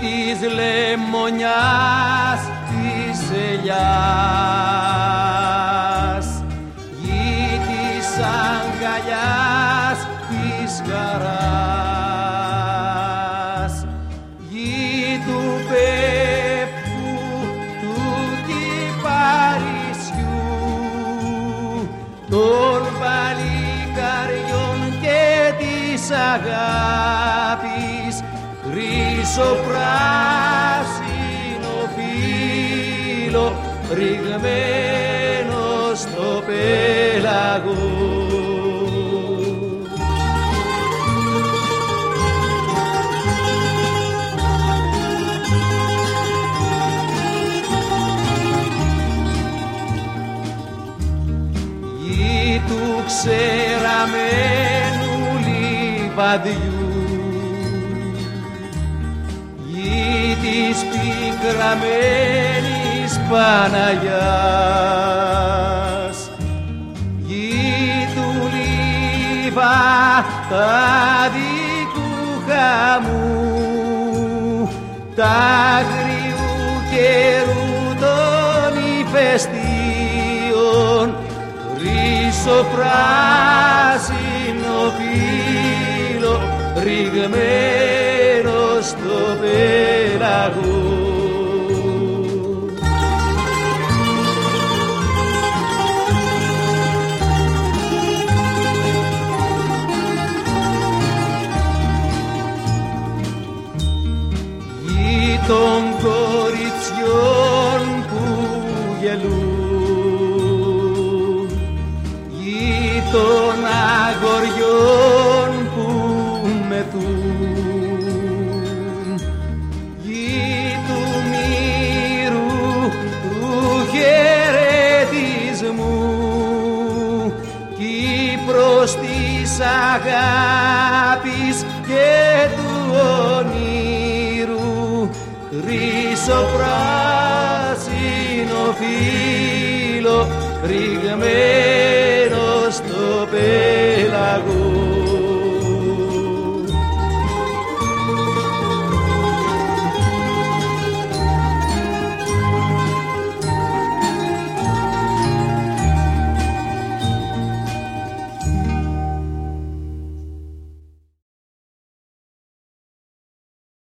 χειμωνιάς της ελιάς. Γη της αγκαλιάς της χαράς γη του πέπου του κυπαρισιού των παλικαριών και της αγάπης χρυσό πράσινο φύλλο ρηγμένο στο πέλαγο. Γη του ξεραμένου λιβαδιού της πικραμένης Παναγιάς γη του λιβαδικού χαμού τα αγριού καιρού των ηφαιστείων χρυσό πράσινο φύλλο ρηγμένο στο πέλαγο. Γη των κοριτσιών που γελούν αγάπης και του ονείρου χρυσό πράσινο φύλλο ρηγμένο στο πέλαγο